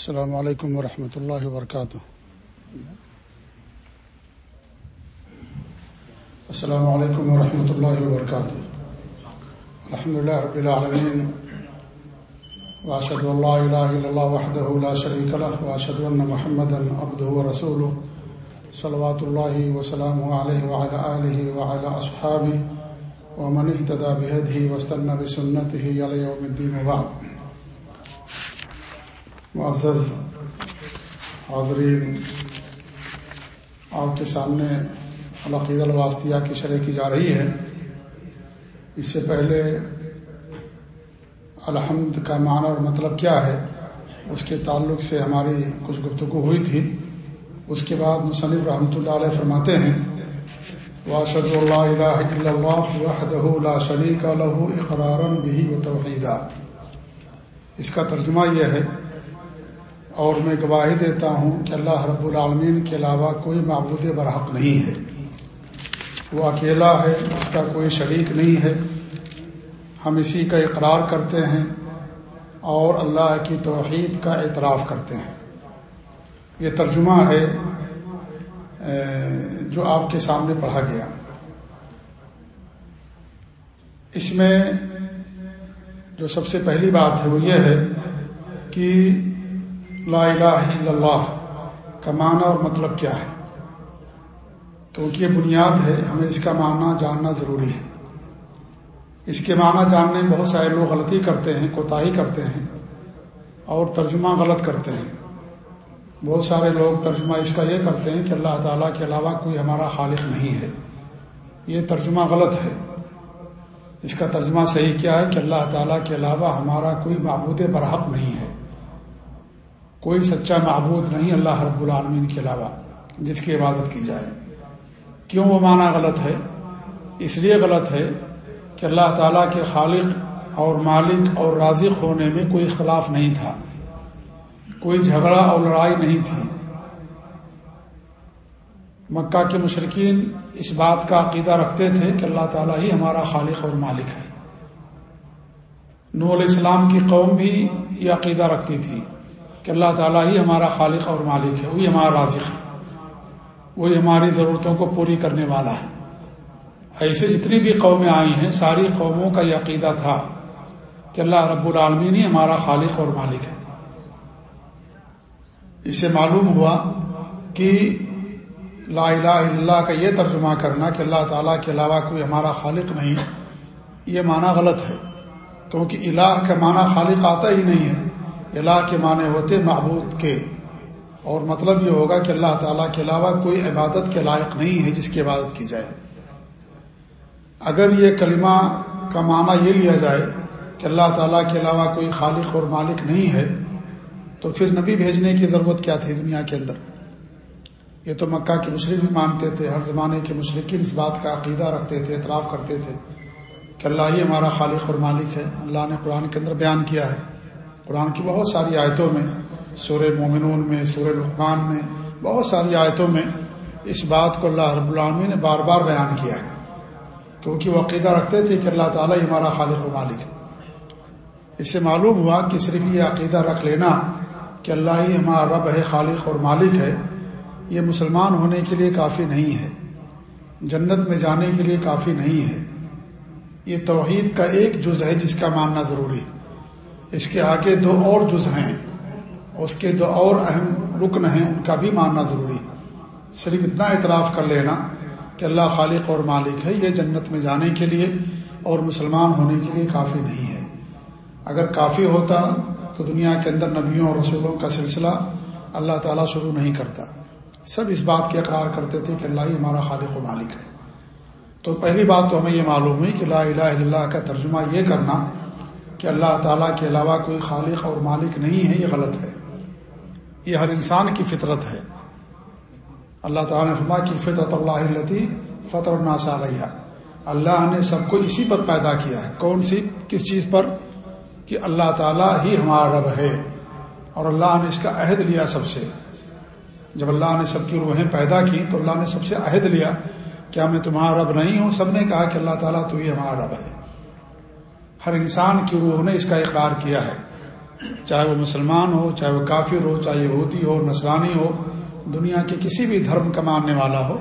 السلام علیکم ورحمۃ اللہ وبرکاتہ۔ السلام علیکم ورحمۃ اللہ وبرکاتہ۔ الحمد لله رب العالمين واشهد ان لا اله الا الله وحده لا شريك له واشهد ان محمدا عبده ورسوله صلوات الله وسلامه عليه وعلى اله وعلى اصحابه ومن اهتدى بهديه واستنى بسنته الى يوم الدين وبعد۔ معزز حاضرین، آپ کے سامنے العقید الواسطیہ کی شرح کی جا رہی ہے۔ اس سے پہلے الحمد کا معنی اور مطلب کیا ہے، اس کے تعلق سے ہماری کچھ گفتگو ہوئی تھی۔ اس کے بعد مصنف رحمۃ اللہ علیہ فرماتے ہیں واشد اللہ الہ الا اللہ وحدہ لا شریک له اقرارا به وتوحیدا اس کا ترجمہ یہ ہے اور میں گواہی دیتا ہوں کہ اللہ رب العالمین کے علاوہ کوئی معبود برحق نہیں ہے۔ وہ اکیلا ہے، اس کا کوئی شریک نہیں ہے۔ ہم اسی کا اقرار کرتے ہیں اور اللہ کی توحید کا اعتراف کرتے ہیں۔ یہ ترجمہ ہے جو آپ کے سامنے پڑھا گیا۔ اس میں جو سب سے پہلی بات ہے وہ یہ ہے کہ لا الہ الا اللہ کا معنی اور مطلب کیا ہے؟ کیونکہ یہ بنیاد ہے، ہمیں اس کا معنی جاننا ضروری ہے۔ اس کے معنی جاننے بہت سارے لوگ غلطی کرتے ہیں، کوتاہی کرتے ہیں اور ترجمہ غلط کرتے ہیں۔ بہت سارے لوگ ترجمہ اس کا یہ کرتے ہیں کہ اللہ تعالیٰ کے علاوہ کوئی ہمارا خالق نہیں ہے۔ یہ ترجمہ غلط ہے۔ اس کا ترجمہ صحیح کیا ہے کہ اللہ تعالیٰ کے علاوہ ہمارا کوئی معبود برحق نہیں ہے۔ کوئی سچا معبود نہیں اللہ رب العالمین کے علاوہ جس کی عبادت کی جائے۔ کیوں وہ معنی غلط ہے؟ اس لیے غلط ہے کہ اللہ تعالیٰ کے خالق اور مالک اور رازق ہونے میں کوئی اختلاف نہیں تھا۔ کوئی جھگڑا اور لڑائی نہیں تھی۔ مکہ کے مشرقین اس بات کا عقیدہ رکھتے تھے کہ اللہ تعالیٰ ہی ہمارا خالق اور مالک ہے۔ نور علیہ السلام کی قوم بھی یہ عقیدہ رکھتی تھی۔ کہ اللہ تعالیٰ ہی ہمارا خالق اور مالک ہے، وہی ہمارا رازق ہے۔ وہی ہماری ضرورتوں کو پوری کرنے والا ہے۔ ایسے جتنی بھی قومیں آئی ہیں، ساری قوموں کا یہ عقیدہ تھا کہ اللہ رب العالمین ہی ہمارا خالق اور مالک ہے۔ اس سے معلوم ہوا کہ لا الہ الا اللہ کا یہ ترجمہ کرنا کہ اللہ تعالیٰ کے علاوہ کوئی ہمارا خالق نہیں، یہ معنی غلط ہے۔ کیونکہ الہ کا معنی خالق آتا ہی نہیں ہے۔ اللہ کے معنی ہوتے معبود کے۔ اور مطلب یہ ہوگا کہ اللہ تعالیٰ کے علاوہ کوئی عبادت کے لائق نہیں ہے جس کی عبادت کی جائے۔ اگر یہ کلمہ کا معنی یہ لیا جائے کہ اللہ تعالیٰ کے علاوہ کوئی خالق اور مالک نہیں ہے، تو پھر نبی بھیجنے کی ضرورت کیا تھی دنیا کے اندر؟ یہ تو مکہ کے مشرق بھی مانتے تھے، ہر زمانے کے مشرقین اس بات کا عقیدہ رکھتے تھے، اعتراف کرتے تھے کہ اللہ ہی ہمارا خالق اور مالک ہے۔ اللہ نے قرآن کے اندر بیان کیا ہے۔ قرآن کی بہت ساری آیتوں میں، سورہ مومنون میں، سورہ لقمان میں، بہت ساری آیتوں میں اس بات کو اللہ رب العالمین نے بار بار بیان کیا ہے کیونکہ وہ عقیدہ رکھتے تھے کہ اللہ تعالیٰ ہی ہمارا خالق و مالک ہے۔ اس سے معلوم ہوا کہ صرف یہ عقیدہ رکھ لینا کہ اللہ ہی ہمارا رب ہے، خالق اور مالک ہے، یہ مسلمان ہونے کے لیے کافی نہیں ہے، جنت میں جانے کے لیے کافی نہیں ہے۔ یہ توحید کا ایک جز ہے جس کا ماننا ضروری ہے۔ اس کے آگے دو اور جز ہیں۔ اس کے دو اور اہم رکن ہیں، ان کا بھی ماننا ضروری صرف اتنا اعتراف کر لینا کہ اللہ خالق اور مالک ہے، یہ جنت میں جانے کے لیے اور مسلمان ہونے کے لیے کافی نہیں ہے۔ اگر کافی ہوتا تو دنیا کے اندر نبیوں اور رسولوں کا سلسلہ اللہ تعالیٰ شروع نہیں کرتا۔ سب اس بات کے اقرار کرتے تھے کہ اللہ ہی ہمارا خالق و مالک ہے۔ تو پہلی بات تو ہمیں یہ معلوم ہوئی کہ لا الہ الا اللہ کا ترجمہ یہ کرنا کہ اللہ تعالیٰ کے علاوہ کوئی خالق اور مالک نہیں ہے، یہ غلط ہے۔ یہ ہر انسان کی فطرت ہے۔ اللہ تعالیٰ نے فرما کی فطرت اللہ فطر الناس علیہ اللہ نے سب کو اسی پر پیدا کیا ہے۔ کون سی؟ کس چیز پر؟ کہ اللہ تعالیٰ ہی ہمارا رب ہے۔ اور اللہ نے اس کا عہد لیا سب سے۔ جب اللہ نے سب کی روحیں پیدا کی تو اللہ نے سب سے عہد لیا۔ کیا میں تمہارا رب نہیں ہوں؟ سب نے کہا کہ اللہ تعالیٰ تو ہی ہمارا رب ہے۔ ہر انسان کی روح نے اس کا اقرار کیا ہے۔ چاہے وہ مسلمان ہو، چاہے وہ کافر ہو، چاہے یہودی ہو نسلانی ہو، دنیا کے کسی بھی دھرم کا ماننے والا ہو،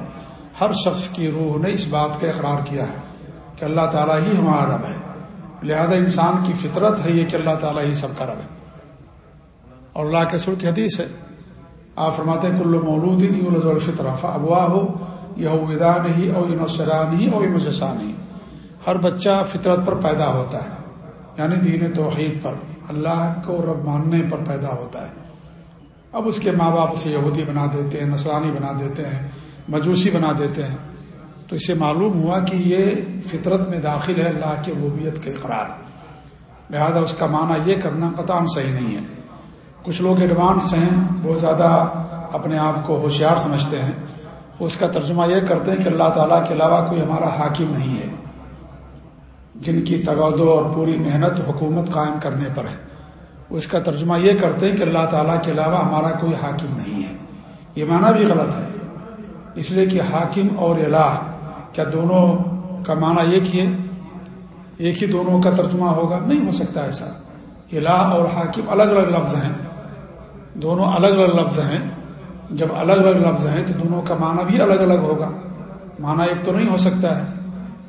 ہر شخص کی روح نے اس بات کا اقرار کیا ہے کہ اللہ تعالیٰ ہی ہمارا رب ہے۔ لہذا انسان کی فطرت ہے یہ کہ اللہ تعالیٰ ہی سب کا رب ہے۔ اور اللہ کے سر کی حدیث ہے۔ آپ فرماتے ہیں کلو مولود الفطرف ابوا ہو یہ ودان ہی او نسرانی او مجسانی ہر بچہ فطرت پر پیدا ہوتا ہے یعنی دین توحید پر، اللہ کو رب ماننے پر پیدا ہوتا ہے۔ اب اس کے ماں باپ اسے یہودی بنا دیتے ہیں نسرانی بنا دیتے ہیں، مجوسی بنا دیتے ہیں۔ تو اسے معلوم ہوا کہ یہ فطرت میں داخل ہے اللہ کی ربوبیت کے اقرار۔ لہذا اس کا معنی یہ کرنا قطع صحیح نہیں ہے۔ کچھ لوگ ایڈوانس ہیں بہت زیادہ اپنے آپ کو ہوشیار سمجھتے ہیں۔ اس کا ترجمہ یہ کرتے ہیں کہ اللہ تعالیٰ کے علاوہ کوئی ہمارا حاکم نہیں ہے۔ جن کی تگودو اور پوری محنت حکومت قائم کرنے پر ہے۔ اس کا ترجمہ یہ کرتے ہیں کہ اللہ تعالیٰ کے علاوہ ہمارا کوئی حاکم نہیں ہے۔ یہ معنی بھی غلط ہے۔ اس لیے کہ حاکم اور الہ، کیا دونوں کا معنی ایک ہی ہے؟ ایک ہی دونوں کا ترجمہ ہوگا؟ نہیں ہو سکتا ایسا۔ الہ اور حاکم الگ الگ لفظ ہیں۔ دونوں الگ الگ لفظ ہیں۔ جب الگ الگ لفظ ہیں تو دونوں کا معنی بھی الگ الگ ہوگا۔ معنی ایک تو نہیں ہو سکتا ہے۔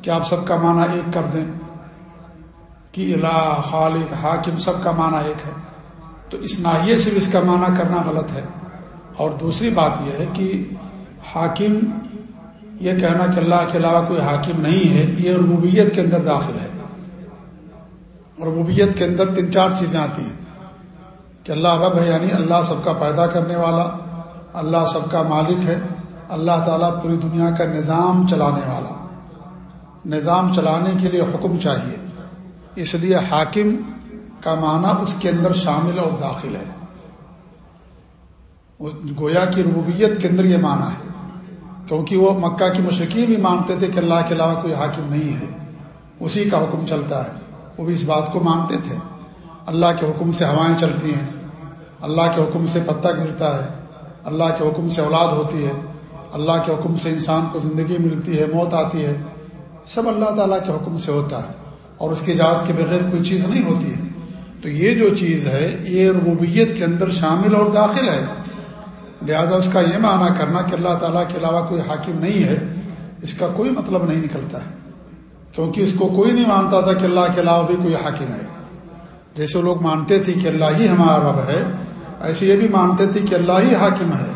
کہ آپ سب کا معنی ایک کر دیں؟ کہ الہ خالق، حاکم سب کا معنی ایک ہے۔ تو اس ناحیے سے اس کا معنی کرنا غلط ہے۔ اور دوسری بات یہ ہے کہ حاکم یہ کہنا کہ اللہ کے علاوہ کوئی حاکم نہیں ہے، یہ ربوبیت کے اندر داخل ہے۔ ربوبیت کے اندر تین چار چیزیں آتی ہیں۔ کہ اللہ رب ہے یعنی اللہ سب کا پیدا کرنے والا، اللہ سب کا مالک ہے، اللہ تعالیٰ پوری دنیا کا نظام چلانے والا۔ نظام چلانے کے لیے حکم چاہیے۔ اس لیے حاکم کا معنی اس کے اندر شامل اور داخل ہے۔ گویا کی ربوبیت کے اندر یہ معنی ہے، کیونکہ وہ مکہ کی مشرقین بھی مانتے تھے کہ اللہ کے علاوہ کوئی حاکم نہیں ہے۔ اسی کا حکم چلتا ہے۔ وہ بھی اس بات کو مانتے تھے۔ اللہ کے حکم سے ہوائیں چلتی ہیں۔ اللہ کے حکم سے پتہ گرتا ہے۔ اللہ کے حکم سے اولاد ہوتی ہے۔ اللہ کے حکم سے انسان کو زندگی ملتی ہے، موت آتی ہے۔ سب اللہ تعالیٰ کے حکم سے ہوتا ہے۔ اور اس کی اجازت کے بغیر کوئی چیز نہیں ہوتی ہے۔ تو یہ جو چیز ہے، یہ ربوبیت کے اندر شامل اور داخل ہے۔ لہذا اس کا یہ معنی کرنا کہ اللہ تعالیٰ کے علاوہ کوئی حاکم نہیں ہے، اس کا کوئی مطلب نہیں نکلتا۔ ہے کیونکہ اس کو کوئی نہیں مانتا تھا کہ اللہ کے علاوہ بھی کوئی حاکم ہے۔ جیسے لوگ مانتے تھے کہ اللہ ہی ہمارا رب ہے، ایسے یہ بھی مانتے تھے کہ اللہ ہی حاکم ہے۔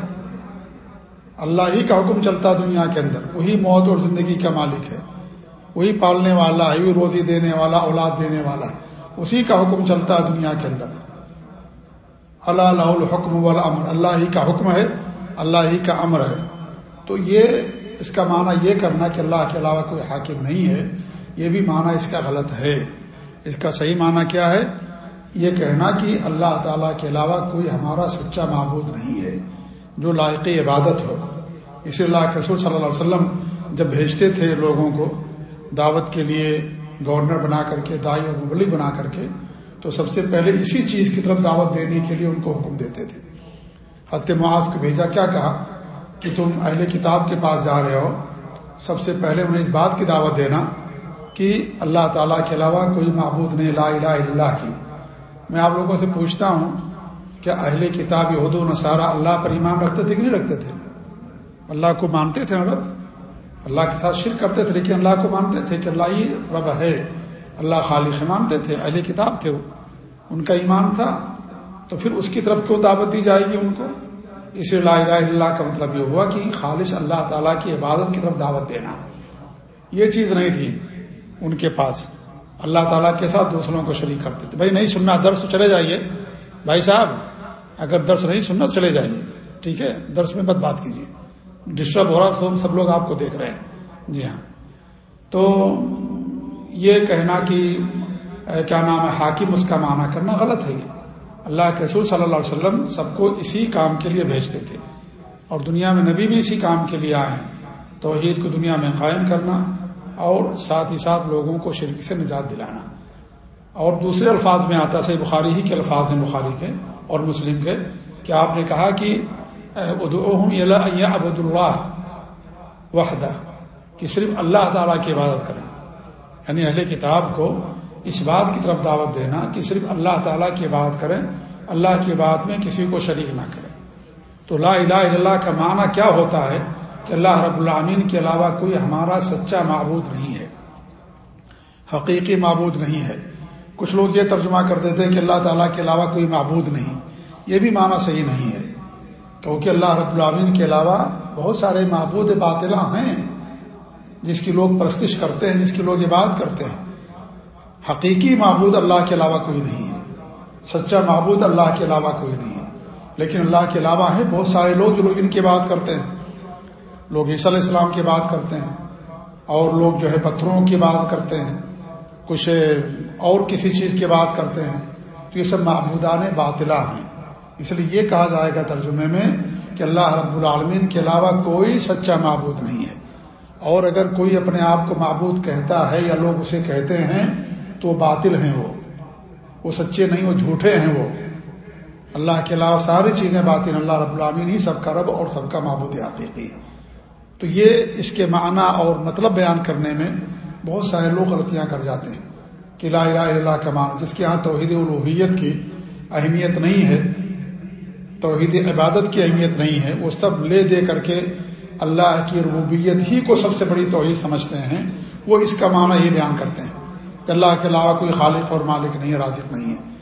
اللہ ہی کا حکم چلتا دنیا کے اندر، وہی موت اور زندگی کا مالک ہے۔ وہی پالنے والا ہے، وہی روزی دینے والا، اولاد دینے والا اسی کا حکم چلتا ہے دنیا کے اندر۔ اللہ الحکم والا امر اللہ ہی کا حکم ہے، اللہ ہی کا امر ہے۔ تو یہ اس کا معنی یہ کرنا کہ اللہ کے علاوہ کوئی حاکم نہیں ہے، یہ بھی معنی اس کا غلط ہے۔ اس کا صحیح معنی کیا ہے؟ یہ کہنا کہ اللہ تعالیٰ کے علاوہ کوئی ہمارا سچا معبود نہیں ہے، جو لائق عبادت ہو۔ اسی اللہ کے رسول صلی اللہ علیہ وسلم جب بھیجتے تھے لوگوں کو دعوت کے لیے گورنر بنا کر کے، دائی اور مبلک بنا کر کے، تو سب سے پہلے اسی چیز کی طرف دعوت دینے کے لیے ان کو حکم دیتے تھے۔ حضرت معاذ کو بھیجا، کیا کہا؟ کہ تم اہل کتاب کے پاس جا رہے ہو۔ سب سے پہلے انہیں اس بات کی دعوت دینا کہ اللہ تعالیٰ کے علاوہ کوئی معبود نہیں، لا الہ الا اللہ کی۔ میں آپ لوگوں سے پوچھتا ہوں کیا اہل کتاب یہود و نصارہ اللہ پر ایمان رکھتے تھے کہ نہیں رکھتے تھے؟ اللہ کو مانتے تھے رب؟ اللہ کے ساتھ شرک کرتے تھے لیکن اللہ کو مانتے تھے کہ اللہ ہی رب ہے، اللہ خالق مانتے تھے، اہل کتاب تھے وہ۔ ان کا ایمان تھا، تو پھر اس کی طرف کیوں دعوت دی جائے گی ان کو؟ اس لیے لا الہ اللہ کا مطلب یہ ہوا کہ خالص اللہ تعالیٰ کی عبادت کی طرف دعوت دینا۔ یہ چیز نہیں تھی ان کے پاس۔ اللہ تعالیٰ کے ساتھ دوسروں کو شریک کرتے تھے۔ بھائی نہیں سننا، درس تو چلے جائیے۔ بھائی صاحب، اگر درس نہیں سننا تو چلے جائیے۔ ٹھیک ہے، درس میں مت بات کیجیے۔ ڈسٹرب ہو رہا تو سب لوگ آپ کو دیکھ رہے ہیں۔ جی ہاں۔ تو یہ کہنا کہ کیا نام ہے، حاکم اس کا معنی کرنا غلط ہے۔ یہ اللہ کے رسول صلی اللہ علیہ وسلم سب کو اسی کام کے لیے بھیجتے تھے۔ اور دنیا میں نبی بھی اسی کام کے لیے آئے ہیں۔ توحید کو دنیا میں قائم کرنا اور ساتھ ہی ساتھ لوگوں کو شرک سے نجات دلانا۔ اور دوسرے الفاظ میں آتا سے بخاری ہی کے الفاظ ہیں، بخاری کے اور مسلم کے، کہ آپ نے کہا کہ ابود اللہ وحدہ، کہ صرف اللہ تعالیٰ کی عبادت کریں۔ یعنی اہل کتاب کو اس بات کی طرف دعوت دینا کہ صرف اللہ تعالیٰ کی بات کریں، اللہ کی بات میں کسی کو شریک نہ کریں۔ تو لا الہ الا اللہ کا معنی کیا ہوتا ہے؟ کہ اللہ رب العامین کے علاوہ کوئی ہمارا سچا معبود نہیں ہے، حقیقی معبود نہیں ہے۔ کچھ لوگ یہ ترجمہ کر دیتے ہیں کہ اللہ تعالیٰ کے علاوہ کوئی معبود نہیں، یہ بھی معنی صحیح نہیں ہے۔ کیونکہ اللہ رب العامین کے علاوہ بہت سارے معبود باطلا ہیں جس کی لوگ پرستش کرتے ہیں، جس کی لوگ عبادت کرتے ہیں۔ حقیقی معبود اللہ کے علاوہ کوئی نہیں ہے۔ سچا معبود اللہ کے علاوہ کوئی نہیں ہے۔ لیکن اللہ کے علاوہ ہے بہت سارے لوگ جو لوگ ان کی بات کرتے ہیں۔ لوگ عیسی علیہ السلام کی بات کرتے ہیں۔ اور لوگ جو ہے پتھروں کی بات کرتے ہیں۔ کچھ اور کسی چیز کی بات کرتے ہیں۔ تو یہ سب معبودان باطلا ہیں۔ اس لیے یہ کہا جائے گا ترجمے میں کہ اللہ رب العالمین کے علاوہ کوئی سچا معبود نہیں ہے۔ اور اگر کوئی اپنے آپ کو معبود کہتا ہے یا لوگ اسے کہتے ہیں تو وہ باطل ہیں وہ۔ وہ سچے نہیں، وہ جھوٹے ہیں وہ۔ اللہ کے علاوہ ساری چیزیں باطل اللہ رب العامین ہی سب کا رب اور سب کا معبود حقیقی۔ تو یہ اس کے معنی اور مطلب بیان کرنے میں بہت سارے لوگ غلطیاں کر جاتے ہیں کہ لا الہ الا اللہ کا معنی، جس کے یہاں توحید الوحیت کی اہمیت نہیں ہے۔ توحید عبادت کی اہمیت نہیں ہے، وہ سب لے دے کر کے اللہ کی ربوبیت ہی کو سب سے بڑی توحید سمجھتے ہیں، وہ اس کا معنی ہی بیان کرتے ہیں کہ اللہ کے علاوہ کوئی خالق اور مالک نہیں ہے رازق نہیں ہے۔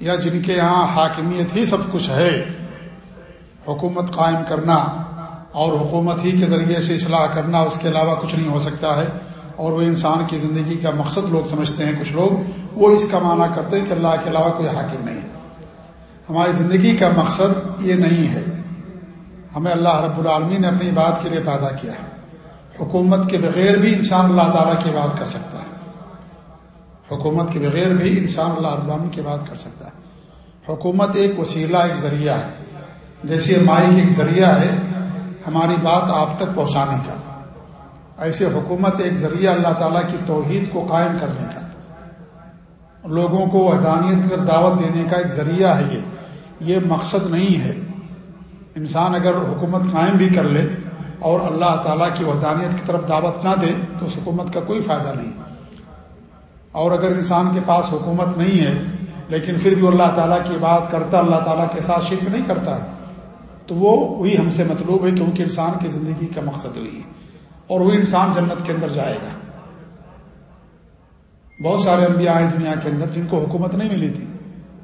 یا جن کے یہاں حاکمیت ہی سب کچھ ہے، حکومت قائم کرنا اور حکومت ہی کے ذریعے سے اصلاح کرنا اس کے علاوہ کچھ نہیں ہو سکتا ہے۔ اور وہ انسان کی زندگی کا مقصد لوگ سمجھتے ہیں، کچھ لوگ وہ اس کا معنی کرتے ہیں کہ اللہ کے علاوہ کوئی حاکم نہیں۔ ہماری زندگی کا مقصد یہ نہیں ہے۔ ہمیں اللہ رب العالمین نے اپنی بات کے لیے پیدا کیا ہے۔ حکومت کے بغیر بھی انسان اللہ تعالیٰ کی بات کر سکتا ہے۔ حکومت کے بغیر بھی انسان اللہ رب العالمین کی بات کر سکتا ہے۔ حکومت ایک وسیلہ، ایک ذریعہ ہے۔ جیسے مائک ایک ذریعہ ہے، ہماری بات آپ تک پہنچانے کا۔ ایسے حکومت ایک ذریعہ اللہ تعالیٰ کی توحید کو قائم کرنے کا۔ لوگوں کو وحدانیت طرف دعوت دینے کا ایک ذریعہ ہے یہ۔ یہ مقصد نہیں ہے۔ انسان اگر حکومت قائم بھی کر لے اور اللہ تعالیٰ کی وحدانیت کی طرف دعوت نہ دے تو اس حکومت کا کوئی فائدہ نہیں۔ اور اگر انسان کے پاس حکومت نہیں ہے، لیکن پھر بھی اللہ تعالیٰ کی بات کرتا، اللہ تعالیٰ کے ساتھ شرک نہیں کرتا، تو وہ وہی ہم سے مطلوب ہے کیونکہ انسان کی زندگی کا مقصد وہی ہے۔ اور وہی انسان جنت کے اندر جائے گا۔ بہت سارے انبیاء آئے دنیا کے اندر جن کو حکومت نہیں ملی تھی۔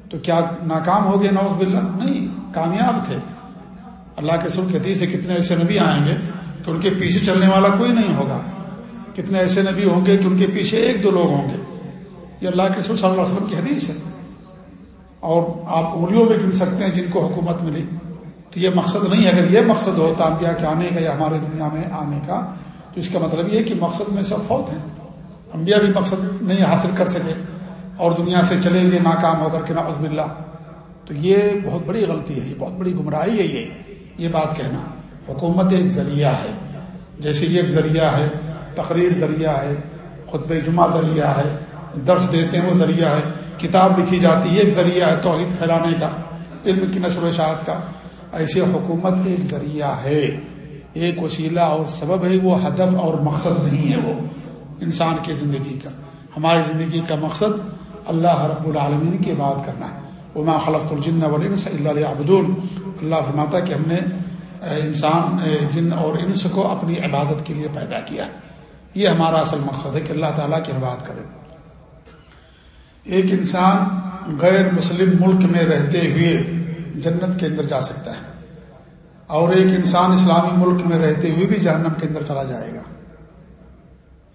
تو کیا ناکام ہو گئے نوز باللہ؟ نہیں، کامیاب تھے۔ اللہ کے سر کہتی سے کتنے ایسے نبی آئیں گے کہ ان کے پیچھے چلنے والا کوئی نہیں ہوگا۔ کتنے ایسے نبی ہوں گے کہ ان کے پیچھے ایک دو لوگ ہوں گے۔ یہ اللہ کے رسول صلی اللہ علیہ وسلم کی حدیث ہے۔ اور آپ انگلیوں میں گن سکتے ہیں جن کو حکومت ملی۔ تو یہ مقصد نہیں اگر یہ مقصد ہوتا انبیاء کے آنے کا یا ہمارے دنیا میں آنے کا، تو اس کا مطلب یہ کہ مقصد میں سب فوت ہیں۔ انبیاء بھی مقصد نہیں حاصل کر سکے۔ اور دنیا سے چلیں گے، ناکام ہو کر کے نعوذ باللہ۔ تو یہ بہت بڑی غلطی ہے، یہ بہت بڑی گمراہی ہے یہ یہ بات کہنا۔ حکومت ایک ذریعہ ہے، جیسے یہ ایک ذریعہ ہے، تقریر ذریعہ ہے خطب جمعہ ذریعہ ہے، درس دیتے ہیں، وہ ذریعہ ہے۔ کتاب لکھی جاتی ہے، ایک ذریعہ ہے توحید پھیلانے کا، علم کی نشر و اشاعت کا۔ ایسے حکومت ایک ذریعہ ہے، ایک وسیلہ اور سبب ہے، وہ ہدف اور مقصد نہیں ہے وہ۔ انسان کی زندگی کا، ہماری زندگی کا مقصد اللہ رب العالمین کی بات کرنا ہے. وہ خلق الجن والانس اللہ عبدون اللہ فرماتا کہ ہم نے انسان جن اور انس کو اپنی عبادت کے لیے پیدا کیا یہ ہمارا اصل مقصد ہے کہ اللہ تعالیٰ کی عبادت کرے. ایک انسان غیر مسلم ملک میں رہتے ہوئے جنت کے اندر جا سکتا ہے اور ایک انسان اسلامی ملک میں رہتے ہوئے بھی جہنم کے اندر چلا جائے گا.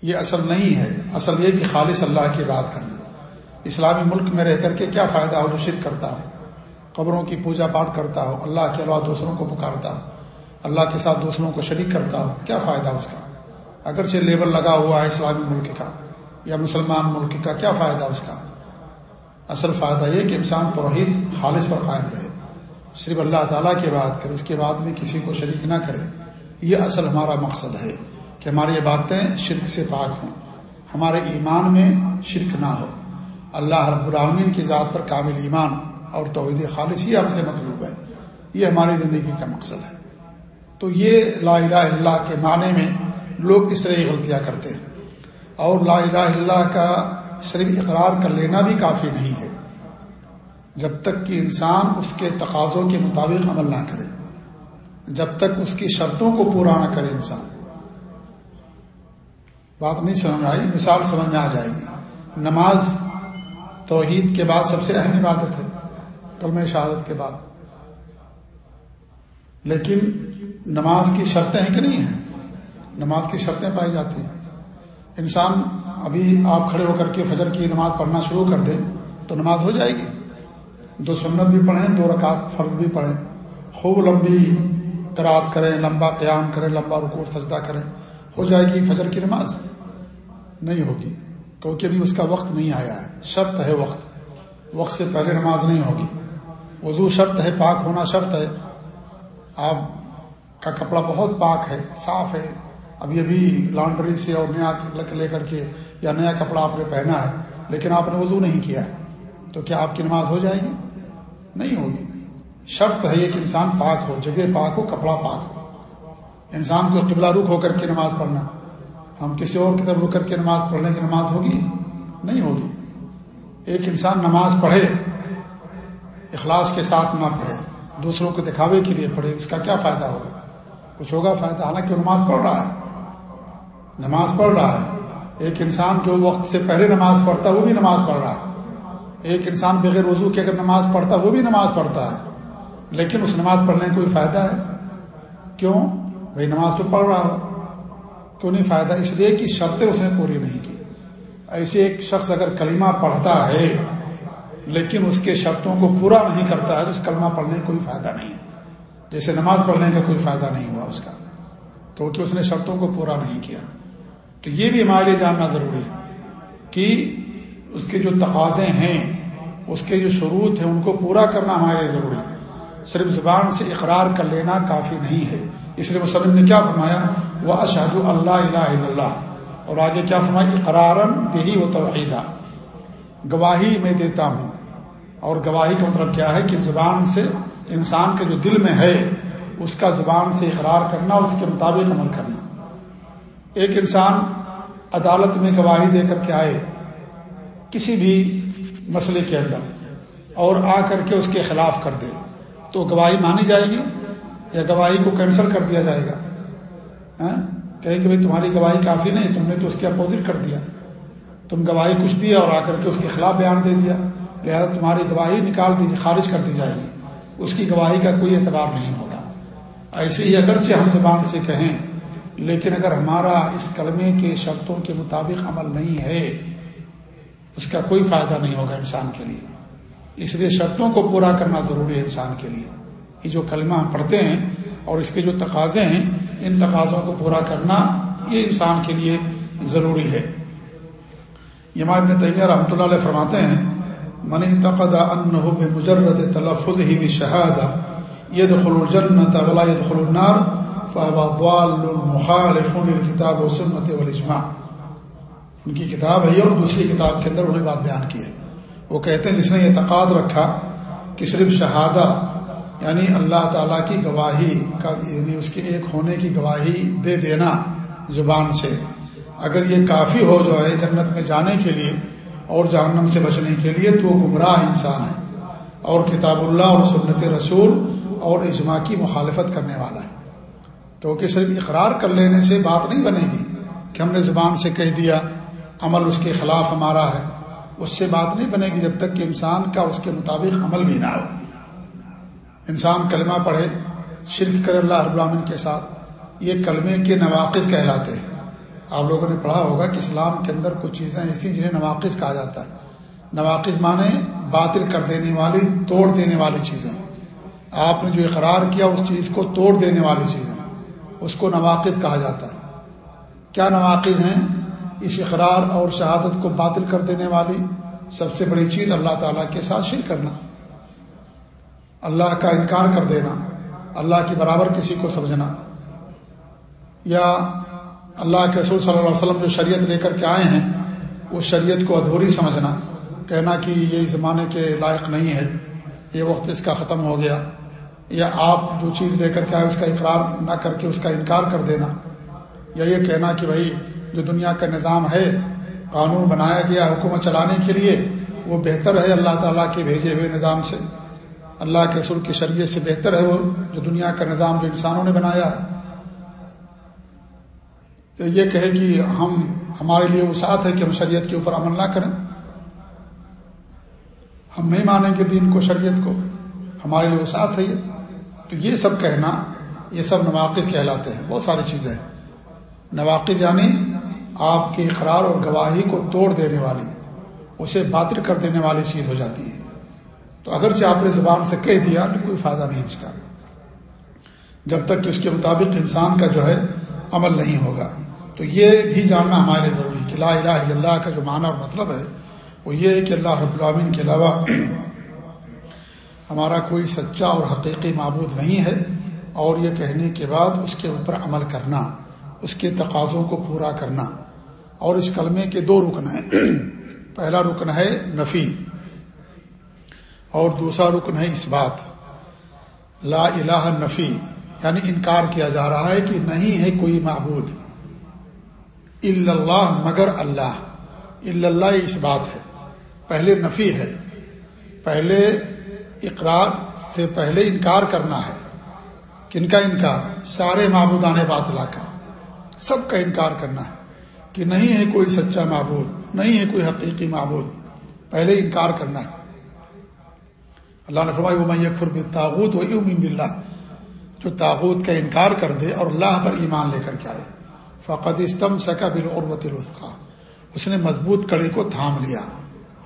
یہ اصل نہیں ہے. اصل یہ کہ خالص اللہ کی بات کرنا. اسلامی ملک میں رہ کر کے کیا فائدہ ہو جو شرک کرتا ہو؟ قبروں کی پوجا پاٹ کرتا ہو، اللہ کے علاوہ دوسروں کو پکارتا ہو، اللہ کے ساتھ دوسروں کو شریک کرتا ہو، کیا فائدہ اس کا؟ اگرچہ لیبل لگا ہوا ہے اسلامی ملک کا یا مسلمان ملک کا، کیا فائدہ اس کا؟ اصل فائدہ یہ کہ انسان توحید خالص پر قائم رہے۔ صرف اللہ تعالیٰ کی بات کرے، اس کے بعد میں کسی کو شریک نہ کرے، یہ اصل ہمارا مقصد ہے کہ ہماری یہ باتیں شرک سے پاک ہوں۔ ہمارے ایمان میں شرک نہ ہو۔ اللہ رب العالمین کی ذات پر کامل ایمان اور توحید خالص ہی ہم سے مطلوب ہے۔ یہ ہماری زندگی کا مقصد ہے۔ تو یہ لا الہ الا اللہ کے معنی میں لوگ اس طرح غلطیاں کرتے ہیں۔ اور لا الہ الا اللہ کا صرف اقرار کر لینا بھی کافی نہیں ہے۔ جب تک کہ انسان اس کے تقاضوں کے مطابق عمل نہ کرے۔ جب تک اس کی شرطوں کو پورا نہ کرے انسان۔ بات نہیں سمجھ آئی، مثال سمجھ میں آ جائے گی۔ نماز توحید کے بعد سب سے اہم عبادت ہے کلم شہادت کے بعد۔ لیکن نماز کی شرطیں ہیں کہ نہیں ہیں؟ نماز کی شرطیں پائی جاتی ہیں۔ انسان ابھی آپ کھڑے ہو کر کے فجر کی نماز پڑھنا شروع کر دیں تو نماز ہو جائے گی۔ دو سنت بھی پڑھیں، دو رکعت فرض بھی پڑھیں۔ خوب لمبی کرات کریں، لمبا قیام کریں، لمبا رکوع، سجدہ کریں، ہو جائے گی فجر کی نماز۔ نہیں ہوگی۔ کیونکہ ابھی اس کا وقت نہیں آیا ہے۔ شرط ہے وقت۔ وقت سے پہلے نماز نہیں ہوگی۔ وضو شرط ہے، پاک ہونا شرط ہے۔ آپ کا کپڑا بہت پاک ہے، صاف ہے۔ ابھی ابھی لانڈری سے اور نیا لے کر کے یا نیا کپڑا آپ نے پہنا ہے، لیکن آپ نے وضو نہیں کیا تو کیا آپ کی نماز ہو جائے گی؟ نہیں ہوگی۔ شرط ہے یہ کہ انسان پاک ہو، جگہ پاک ہو، کپڑا پاک ہو۔ انسان کو قبلہ رخ ہو کر کے نماز پڑھنا۔ ہم کسی اور کی طرف رک کر کے نماز پڑھنے کی نماز ہوگی؟ نہیں ہوگی۔ ایک انسان نماز پڑھے، اخلاص کے ساتھ نہ پڑھے، دوسروں کو دکھاوے کے لیے پڑھے، اس کا کیا فائدہ ہوگا؟ کچھ ہوگا فائدہ؟ حالانکہ وہ نماز پڑھ رہا ہے۔ نماز پڑھ رہا ہے۔ ایک انسان جو وقت سے پہلے نماز پڑھتا ہے، وہ بھی نماز پڑھ رہا ہے۔ ایک انسان بغیر وضو کے اگر نماز پڑھتا ہے، وہ بھی نماز پڑھتا ہے۔ لیکن اس نماز پڑھنے کا کوئی فائدہ ہے؟ کیوں؟ بھائی نماز تو پڑھ رہا ہو۔ کیوں نہیں فائدہ اس لیے کہ شرطیں اس نے پوری نہیں کی۔ ایسے ایک شخص اگر کلمہ پڑھتا ہے، لیکن اس کے شرطوں کو پورا نہیں کرتا ہے، تو اس کلمہ پڑھنے کا کوئی فائدہ نہیں۔ ہے جیسے نماز پڑھنے کا کوئی فائدہ نہیں ہوا اس کا، کیونکہ اس نے شرطوں کو پورا نہیں کیا۔ تو یہ بھی ہمارے لیے جاننا ضروری ہے کہ اس کے جو تقاضے ہیں، اس کے جو شروط ہیں، ان کو پورا کرنا ہمارے لیے ضروری ہے۔ صرف زبان سے اقرار کر لینا کافی نہیں ہے۔ اس لیے مسلم نے کیا فرمایا؟ وہ اشہد اللہ الہ الا اللہ اور آگے کیا فرمایا اقرارن یہی وہ توحیدہ. گواہی میں دیتا ہوں. اور گواہی کا مطلب کیا ہے کہ زبان سے انسان کے جو دل میں ہے، اس کا زبان سے اقرار کرنا اس کے مطابق عمل کرنا. ایک انسان عدالت میں گواہی دے کر کے آئے کسی بھی مسئلے کے اندر اور آ کر کے اس کے خلاف کر دے، تو گواہی مانی جائے گی یا گواہی کو کینسل کر دیا جائے گا؟ ہاں؟ کہ بھائی تمہاری گواہی کافی نہیں، تم نے تو اس کے اپوزٹ کر دیا۔ تم گواہی کچھ دیا اور آ کر کے اس کے خلاف بیان دے دیا۔ لہٰذا تمہاری گواہی نکال دی، خارج کر دی جائے گی۔ اس کی گواہی کا کوئی اعتبار نہیں ہوگا۔ ایسے ہی اگرچہ ہم زبان سے کہیں، لیکن اگر ہمارا اس کلمے کے شرطوں کے مطابق عمل نہیں ہے، اس کا کوئی فائدہ نہیں ہوگا انسان کے لیے۔ اس لیے شرطوں کو پورا کرنا ضروری ہے انسان کے لیے۔ یہ جو کلمہ ہم پڑھتے ہیں اور اس کے جو تقاضے ہیں، ان تقاضوں کو پورا کرنا یہ انسان کے لیے ضروری ہے۔ یما ابن تیمیہ رحمۃ اللہ علیہ فرماتے ہیں منی تقد ان مجرد تلفظ ہی بھی شہاد ید خلوجنت ولا ید خلنار فوال المخالف کتاب و سنت والاجماع. ان کی کتاب ہے اور دوسری کتاب کے اندر انہیں بات بیان کی ہے۔ وہ کہتے ہیں، جس نے اعتقاد رکھا کہ صرف شہادہ یعنی اللہ تعالیٰ کی گواہی کا یعنی اس کے ایک ہونے کی گواہی دے دینا زبان سے۔ اگر یہ کافی ہو جو ہے جنت میں جانے کے لیے اور جہنم سے بچنے کے لیے تو وہ گمراہ انسان ہے۔ اور کتاب اللہ اور سنت رسول اور اجماع کی مخالفت کرنے والا ہے۔ کیونکہ صرف اقرار کر لینے سے بات نہیں بنے گی کہ ہم نے زبان سے کہہ دیا، عمل اس کے خلاف ہمارا ہے، اس سے بات نہیں بنے گی جب تک کہ انسان کا اس کے مطابق عمل بھی نہ ہو۔ انسان کلمہ پڑھے، شرک کر اللہ رب العالمین کے ساتھ، یہ کلمے کے نواقص کہلاتے ہیں۔ آپ لوگوں نے پڑھا ہوگا کہ اسلام کے اندر کچھ چیزیں ایسی جنہیں نواقص کہا جاتا ہے۔ نواقص معنی باطل کر دینے والی، توڑ دینے والی چیزیں۔ آپ نے جو اقرار کیا اس چیز کو توڑ دینے والی چیزیں۔ اس کو نواقص کہا جاتا ہے۔ کیا نواقص ہیں؟ اس اقرار اور شہادت کو باطل کر دینے والی سب سے بڑی چیز اللہ تعالیٰ کے ساتھ شیر کرنا۔ اللہ کا انکار کر دینا، اللہ کے برابر کسی کو سمجھنا۔ یا اللہ کے رسول صلی اللہ علیہ وسلم جو شریعت لے کر کے آئے ہیں، اس شریعت کو ادھوری سمجھنا۔ کہنا کہ یہ زمانے کے لائق نہیں ہے، یہ وقت اس کا ختم ہو گیا۔ یا آپ جو چیز لے کر کے آئے، اس کا اقرار نہ کر کے اس کا انکار کر دینا۔ یا یہ کہنا کہ بھائی، جو دنیا کا نظام ہے، قانون بنایا گیا حکومت چلانے کے لیے، وہ بہتر ہے اللہ تعالیٰ کے بھیجے ہوئے نظام سے۔ اللہ کے رسول کی شریعت سے بہتر ہے وہ جو دنیا کا نظام جو انسانوں نے بنایا یہ کہے کہ ہم ہمارے لیے وسعت ہے کہ ہم شریعت کے اوپر عمل نہ کریں۔ ہم نہیں مانیں گے دین کو، شریعت کو۔ ہمارے لیے وسعت ہے یہ۔ تو یہ سب کہنا، یہ سب نواقص کہلاتے ہیں۔ بہت ساری چیزیں نواقص یعنی آپ کے اقرار اور گواہی کو توڑ دینے والی، اسے باطل کر دینے والی چیز ہو جاتی ہے۔ تو اگر سے آپ نے زبان سے کہہ دیا تو کوئی فائدہ نہیں اس کا۔ جب تک کہ اس کے مطابق انسان کا جو ہے عمل نہیں ہوگا۔ تو یہ بھی جاننا ہمارے لیے ضروری کہ لا الہ الا اللہ کا جو معنی اور مطلب ہے، وہ یہ ہے کہ اللہ رب العامین کے علاوہ ہمارا کوئی سچا اور حقیقی معبود نہیں ہے۔ اور یہ کہنے کے بعد اس کے اوپر عمل کرنا، اس کے تقاضوں کو پورا کرنا۔ اور اس کلمے کے دو رکن ہیں۔ پہلا رکن ہے نفی۔ اور دوسرا رکن ہے اس بات۔ لا الہ نفی یعنی انکار کیا جا رہا ہے کہ نہیں ہے کوئی معبود۔ اللہ مگر اللہ اللہ اس بات ہے۔ پہلے نفی ہے، پہلے اقرار سے پہلے انکار کرنا ہے۔ کن کا انکار؟ سارے معبودان باطلا کا سب کا انکار کرنا ہے کہ نہیں ہے کوئی سچا معبود، نہیں ہے کوئی حقیقی معبود۔ پہلے انکار کرنا ہے۔ اللہ نے فرمائی وہ میں تاغت و ام بلّہ جو تاغت کا انکار کر دے اور اللہ پر ایمان لے کر کے آئے. فقد استم سکا بال اس نے مضبوط کڑی کو تھام لیا۔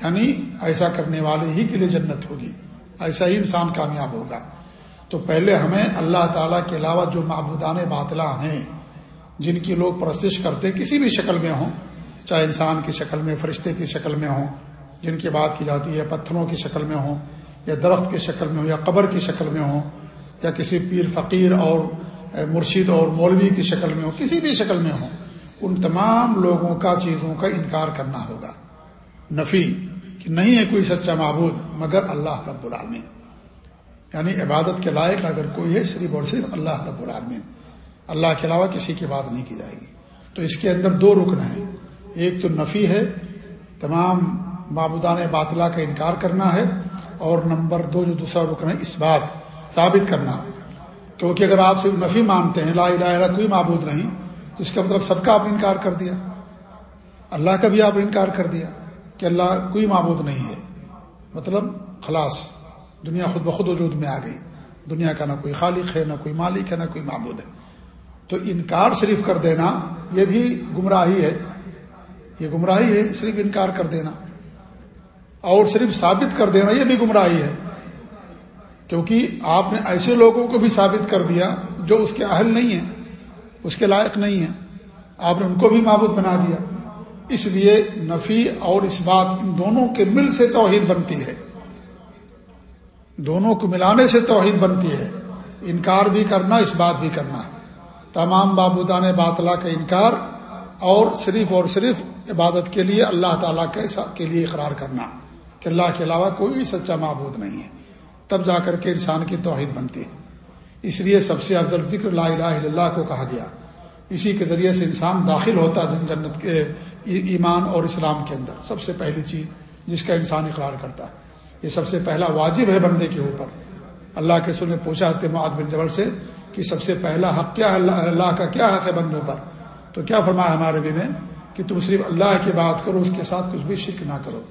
یعنی ایسا کرنے والے ہی کے لیے جنت ہوگی۔ ایسا ہی انسان کامیاب ہوگا۔ تو پہلے ہمیں اللہ تعالیٰ کے علاوہ جو معبودان باطلا ہیں، جن کی لوگ پرستش کرتے کسی بھی شکل میں ہوں، چاہے انسان کی شکل میں، فرشتے کی شکل میں ہوں، جن کی بات کی جاتی ہے، پتھروں کی شکل میں ہوں یا درخت کی شکل میں ہوں، یا قبر کی شکل میں ہوں، یا کسی پیر فقیر اور مرشد اور مولوی کی شکل میں ہو کسی بھی شکل میں ہو ان تمام لوگوں کا چیزوں کا انکار کرنا ہوگا۔ نفی کہ نہیں ہے کوئی سچا معبود مگر اللہ رب العالمین۔ یعنی عبادت کے لائق اگر کوئی ہے، صرف اور صرف اللہ رب العالمین۔ اللہ کے علاوہ کسی کی بات نہیں کی جائے گی۔ تو اس کے اندر دو رکن ہیں۔ ایک تو نفی ہے، تمام معبودان باطلا کا انکار کرنا ہے اور نمبر دو جو دوسرا رکن ہے، اس بات ثابت کرنا۔ کیونکہ اگر آپ صرف نفی مانتے ہیں، لا الہ الا کوئی معبود نہیں، تو اس کا مطلب سب کا آپ نے انکار کر دیا۔ اللہ کا بھی آپ نے انکار کر دیا کہ اللہ کوئی معبود نہیں ہے۔ مطلب خلاص، دنیا خود بخود وجود میں آ گئی۔ دنیا کا نہ کوئی خالق ہے، نہ کوئی مالک ہے، نہ کوئی معبود ہے۔ تو انکار صرف کر دینا، یہ بھی گمراہی ہے۔ یہ گمراہی ہے، صرف انکار کر دینا۔ اور صرف ثابت کر دینا یہ بھی گمراہی ہے۔ کیونکہ آپ نے ایسے لوگوں کو بھی ثابت کر دیا جو اس کے اہل نہیں ہیں، اس کے لائق نہیں ہیں۔ آپ نے ان کو بھی معبود بنا دیا۔ اس لیے نفی اور اس بات ان دونوں کے مل سے توحید بنتی ہے۔ دونوں کو ملانے سے توحید بنتی ہے۔ انکار بھی کرنا، اس بات بھی کرنا۔ تمام بابودان باطلا کا انکار اور صرف اور صرف عبادت کے لیے اللہ تعالیٰ کے لیے اقرار کرنا۔ کہ اللہ کے علاوہ کوئی سچا معبود نہیں ہے۔ تب جا کر کے انسان کی توحید بنتی۔ ہے اس لیے سب سے افضل ذکر لا الہ الا اللہ کو کہا گیا۔ اسی کے ذریعے سے انسان داخل ہوتا ہے جنت کے ایمان اور اسلام کے اندر۔ سب سے پہلی چیز جس کا انسان اقرار کرتا۔ ہے یہ سب سے پہلا واجب ہے بندے کے اوپر۔ اللہ کے سر نے پوچھا حضرت معاد بن جبل سے کہ سب سے پہلا حق کیا ہے؟ اللہ اللہ کا کیا حق ہے بندوں پر؟ تو کیا فرمایا ہمارے بھی نے کہ تم صرف اللہ کی بات کرو، اس کے ساتھ کچھ بھی شرک نہ کرو۔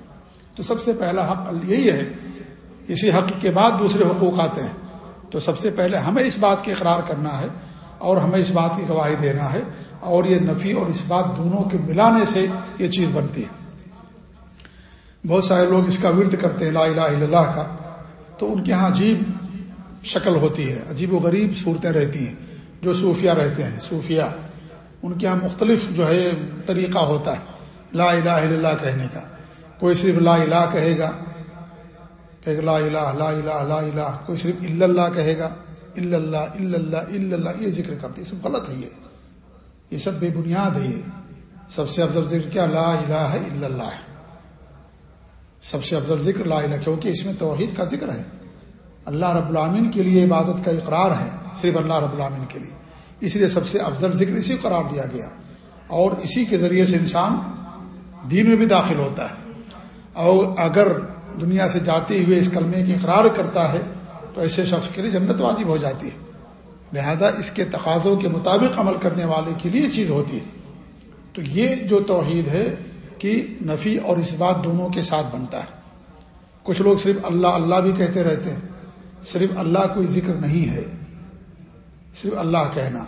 تو سب سے پہلا حق یہی ہے، اسی حق کے بعد دوسرے حقوق آتے ہیں۔ تو سب سے پہلے ہمیں اس بات کی اقرار کرنا ہے اور ہمیں اس بات کی گواہی دینا ہے اور یہ نفی اور اس بات دونوں کے ملانے سے یہ چیز بنتی ہے۔ بہت سارے لوگ اس کا ورد کرتے ہیں، لا الہ الا اللہ کا، تو ان کے ہاں عجیب شکل ہوتی ہے، عجیب و غریب صورتیں رہتی ہیں۔ جو صوفیہ رہتے ہیں، صوفیہ، ان کے ہاں مختلف جو ہے طریقہ ہوتا ہے، لا الہ الا اللہ کہنے کا۔ کوئی صرف لا الہ کہے گا کہ لا الہ لا الہ لا الہ، کوئی صرف الا اللہ کہے گا الا اللہ الا اللہ الا اللہ، یہ ذکر کرتے یہ سب غلط ہے یہ۔ یہ سب بے بنیاد ہے یہ۔ سب سے افضل ذکر کیا؟ لا الہ الا اللہ ہے۔ سب سے افضل ذکر لا الہ، کیونکہ اس میں توحید کا ذکر ہے۔ اللہ رب العامین کے لیے عبادت کا اقرار ہے، صرف اللہ رب العامین کے لیے۔ اس لیے سب سے افضل ذکر اسی قرار دیا گیا۔ اور اسی کے ذریعے سے انسان دین میں بھی داخل ہوتا ہے۔ اور اگر دنیا سے جاتے ہوئے اس کلمے کی اقرار کرتا ہے، تو ایسے شخص کے لیے جنت واجب ہو جاتی ہے۔ لہذا اس کے تقاضوں کے مطابق عمل کرنے والے کے لیے چیز ہوتی ہے۔ تو یہ جو توحید ہے کہ نفی اور اس بات دونوں کے ساتھ بنتا ہے۔ کچھ لوگ صرف اللہ اللہ بھی کہتے رہتے ہیں۔ صرف اللہ کوئی ذکر نہیں ہے۔ صرف اللہ کہنا۔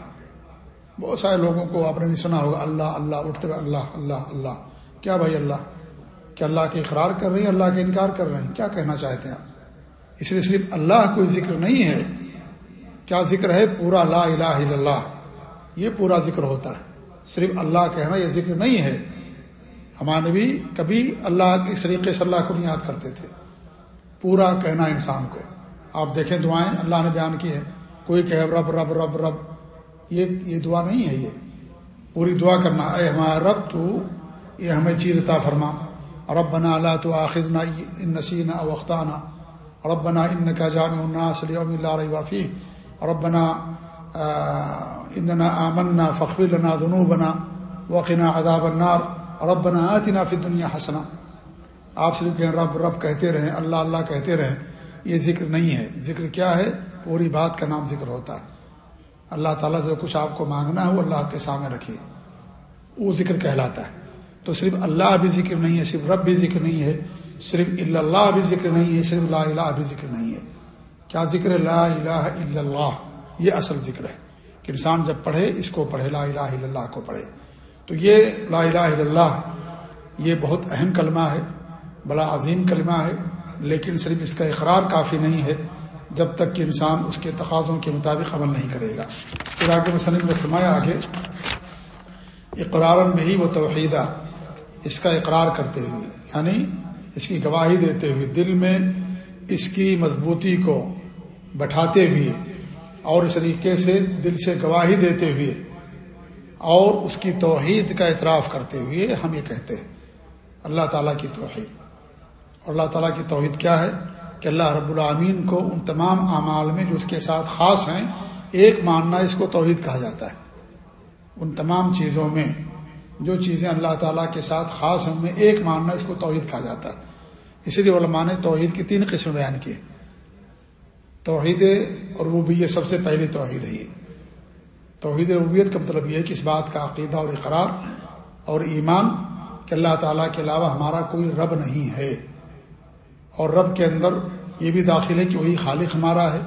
بہت سارے لوگوں کو آپ نے بھی سنا ہوگا، اللہ اللہ، اٹھتے ہوئے اللہ اللہ اللہ۔ کیا بھائی اللہ؟ کہ اللہ کے اقرار کر رہے ہیں، اللہ کے انکار کر رہے ہیں۔ کیا کہنا چاہتے ہیں آپ؟ اس لیے صرف اللہ کوئی ذکر نہیں ہے۔ کیا ذکر ہے؟ پورا لا الہ الا اللہ۔ یہ پورا ذکر ہوتا ہے۔ صرف اللہ کہنا یہ ذکر نہیں ہے۔ ہمارے بھی کبھی اللہ اس طریقے سے اللہ کو نہیں یاد کرتے تھے۔ پورا کہنا انسان کو۔ آپ دیکھیں دعائیں اللہ نے بیان کی ہے کوئی کہ رب رب رب رب۔ یہ یہ دعا نہیں ہے یہ۔ پوری دعا کرنا، اے ہمارا رب تو، یہ ہمیں چیز عطا فرما۔ رب بنا اللہ تو آخذ ان نسین اوختانہ رب بنا ان کا جامع الناس اللہ وافی ربنا اننا آمنا فخر لنا ذنوبنا وقنا عذاب النار. ربنا آتنا فی دنیا حسنا آپ صرف کہیں رب رب کہتے رہیں، اللہ اللہ کہتے رہیں، یہ ذکر نہیں ہے۔ ذکر کیا ہے؟ پوری بات کا نام ذکر ہوتا ہے۔ اللہ تعالیٰ سے کچھ آپ کو مانگنا ہے، وہ اللہ کے سامنے رکھیے۔ وہ ذکر کہلاتا ہے۔ تو صرف اللہ بھی ذکر نہیں ہے، صرف رب بھی ذکر نہیں ہے، صرف اللہ بھی ذکر نہیں ہے، صرف لا الہ بھی ذکر نہیں ہے۔ کیا ذکر ہے؟ لا الہ الا اللہ، یہ اصل ذکر ہے۔ کہ انسان جب پڑھے، اس کو پڑھے، لا الہ الا اللہ کو پڑھے۔ تو یہ لا الہ الا اللہ، یہ بہت اہم کلمہ ہے، بڑا عظیم کلمہ ہے، لیکن صرف اس کا اقرار کافی نہیں ہے، جب تک کہ انسان اس کے تقاضوں کے مطابق عمل نہیں کرے گا۔ پھر آگے مصنف نے فرمایا آگے اقرار میں ہی وہ توحیدہ اس کا اقرار کرتے ہوئے یعنی اس کی گواہی دیتے ہوئے، دل میں اس کی مضبوطی کو بٹھاتے ہوئے اور اس طریقے سے دل سے گواہی دیتے ہوئے اور اس کی توحید کا اعتراف کرتے ہوئے ہم یہ کہتے ہیں، اللہ تعالیٰ کی توحید۔ اور اللہ تعالیٰ کی توحید کیا ہے؟ کہ اللہ رب العامین کو ان تمام اعمال میں جو اس کے ساتھ خاص ہیں، ایک ماننا اس کو توحید کہا جاتا ہے۔ ان تمام چیزوں میں جو چیزیں اللہ تعالیٰ کے ساتھ خاص ہیں، ان میں ایک ماننا اس کو توحید کہا جاتا ہے۔ اسی لیے علماء نے توحید کی تین قسم بیان کی۔ توحید اور ربوبیت سب سے پہلی توحید ہے یہ۔ توحید ربوبیت کا مطلب یہ ہے کہ اس بات کا عقیدہ اور اقرار اور ایمان کہ اللہ تعالیٰ کے علاوہ ہمارا کوئی رب نہیں ہے۔ اور رب کے اندر یہ بھی داخل ہے کہ وہی خالق ہمارا ہے،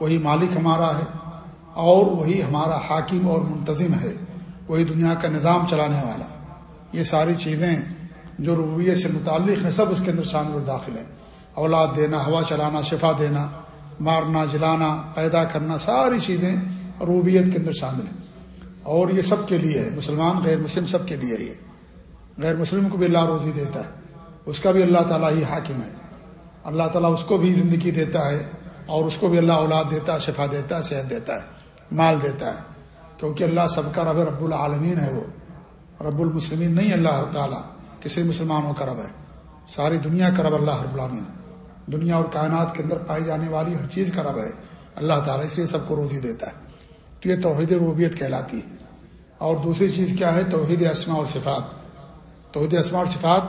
وہی مالک ہمارا ہے اور وہی ہمارا حاکم اور منتظم ہے۔ وہی دنیا کا نظام چلانے والا۔ یہ ساری چیزیں جو ربویت سے متعلق ہیں، سب اس کے اندر شامل اور داخل ہیں۔ اولاد دینا، ہوا چلانا، شفا دینا، مارنا، جلانا، پیدا کرنا، ساری چیزیں روبیت کے اندر شامل ہیں۔ اور یہ سب کے لیے ہے، مسلمان، غیر مسلم سب کے لیے یہ۔ غیر مسلم کو بھی اللہ روزی دیتا ہے، اس کا بھی اللہ تعالیٰ ہی حاکم ہے۔ اللہ تعالیٰ اس کو بھی زندگی دیتا ہے اور اس کو بھی اللہ اولاد دیتا ہے شفا دیتا ہے صحت دیتا ہے، مال دیتا ہے۔ کیونکہ اللہ سب کا رب رب العالمین ہے وہ۔ رب المسلمین نہیں اللہ تعالیٰ، کسی مسلمانوں کا رب ہے۔ ساری دنیا کا رب اللہ رب العالمین۔ دنیا اور کائنات کے اندر پائی جانے والی ہر چیز کا رب ہے۔ اللہ تعالیٰ اس لیے سب کو روزی دیتا ہے۔ تو یہ توحید ربوبیت کہلاتی ہے۔ اور دوسری چیز کیا ہے؟ توحید اسما اور صفات۔ توحید اسما اور صفات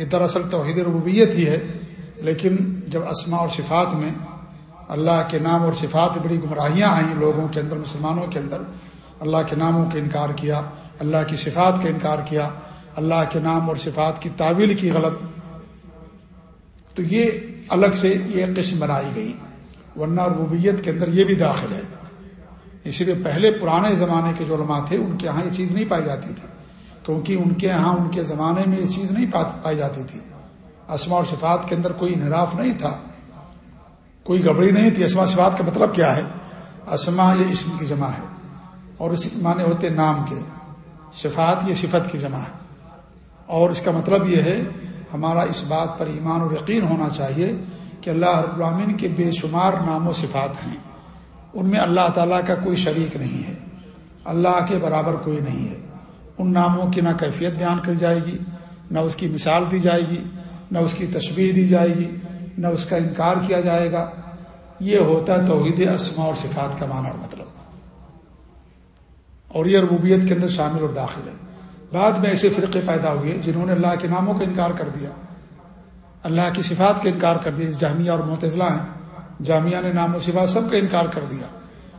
یہ دراصل توحید ربوبیت ہی ہے، لیکن جب اسما اور صفات میں اللہ کے نام اور صفات بڑی گمراہیاں آئیں لوگوں کے اندر، مسلمانوں کے اندر اللہ کے ناموں کا انکار کیا، اللہ کی صفات کا انکار کیا، اللہ کے نام اور صفات کی تعویل کی غلط۔ تو یہ الگ سے یہ قسم بنائی گئی۔ ورنہ ربوبیت کے اندر یہ بھی داخل ہے۔ اس لیے پہلے پرانے زمانے کے جو علماء تھے، ان کے ہاں یہ چیز نہیں پائی جاتی تھی۔ کیونکہ ان کے ہاں ان کے زمانے میں یہ چیز نہیں پائی جاتی تھی۔ اسما اور صفات کے اندر کوئی انحراف نہیں تھا۔ کوئی گڑبڑی نہیں تھی۔ اسما صفات کا مطلب کیا ہے؟ اسما یہ اسم کی جمع ہے۔ اور اس معنی ہوتے نام کے صفات یہ صفت کی جمع ہے اور اس کا مطلب یہ ہے، ہمارا اس بات پر ایمان اور یقین ہونا چاہیے کہ اللہ رب العامین کے بے شمار نام و صفات ہیں۔ ان میں اللہ تعالیٰ کا کوئی شریک نہیں ہے۔ اللہ کے برابر کوئی نہیں ہے۔ ان ناموں کی نہ کیفیت بیان کری جائے گی، نہ اس کی مثال دی جائے گی، نہ اس کی تشبیح دی جائے گی، نہ اس کا انکار کیا جائے گا۔ یہ ہوتا ہے توحید اسما اور صفات کا معنی اور مطلب۔ اور یہ ربوبیت کے اندر شامل اور داخل ہے۔ بعد میں ایسے فرقے پیدا ہوئے جنہوں نے اللہ کے ناموں کا انکار کر دیا۔ اللہ کی صفات کا انکار کر دیا جامعہ اور معتضلاع ہیں۔ جامعہ نے نام و صفات سب کا انکار کر دیا۔